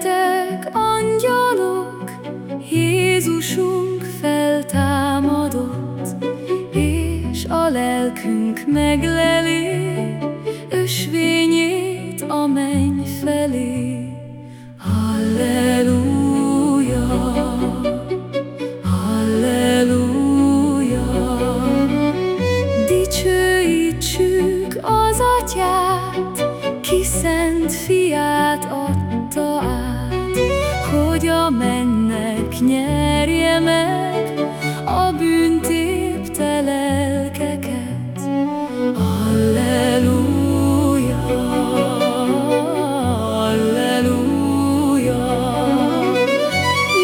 Szeretek angyalok, Jézusunk feltámadott, És a lelkünk megleli ösvényét a menny felé. Halleluja, halleluja, Dicsőítsük az Atyát, ki szent fiát, mennek nyerje meg a bűntépte lelkeket. Halleluja, halleluja,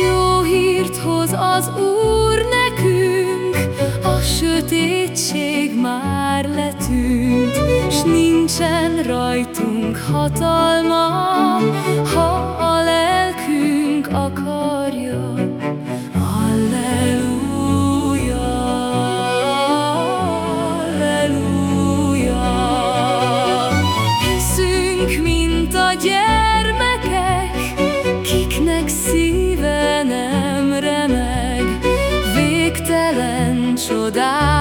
jó hírt hoz az Úr nekünk, a sötétség már letűnt, s nincsen rajtunk hatalma, ha szíve nem remeg, végtelen csodád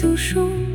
诉说。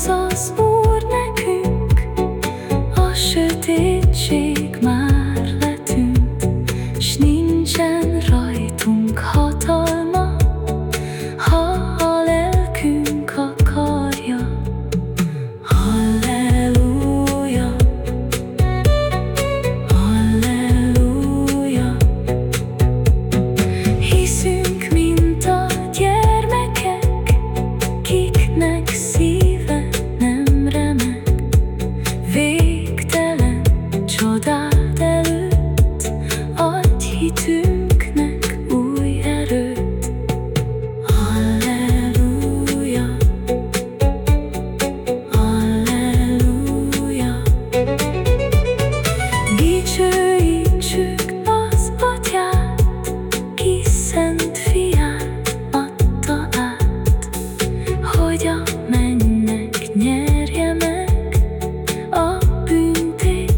Hoz az